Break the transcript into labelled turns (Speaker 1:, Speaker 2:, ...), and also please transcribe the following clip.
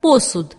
Speaker 1: posud